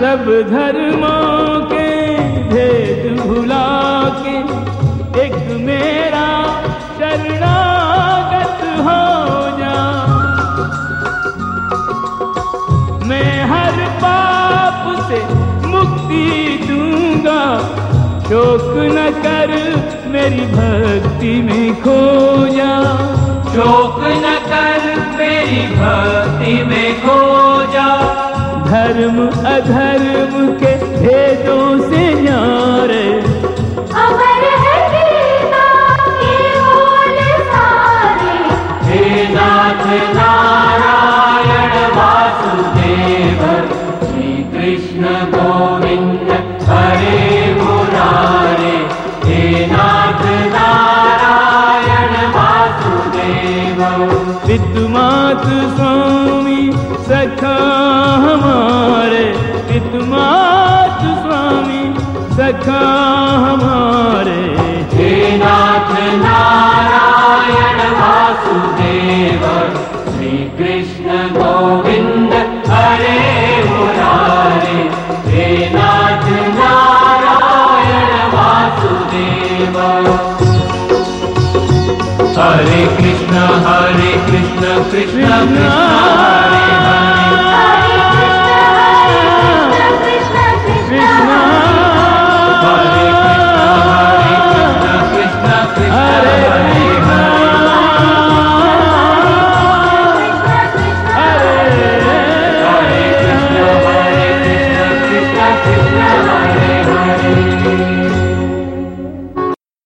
सब धर्मों के भेद भुला के एक मेरा शरणागत हो जा। मैं हर पाप से मुक्ति दूँगा, शोक न कर मेरी भक्ति में खो जा। शोक न कर मेरी भक्ति में खो धर्म अधर्म के भेदों से न्यारे है हे नाथ नारायण वासुदेव। श्री कृष्ण पितुमात स्वामी सखा हमारे। पितुमात स्वामी सखा हमारे। हे नाथ नारायण वासुदेव श्री कृष्ण गोविंद हरे मुरारे। हे नाथ नारायण वासुदेव हरे कृष्ण हरे कृष्ण कृष्ण कृष्ण।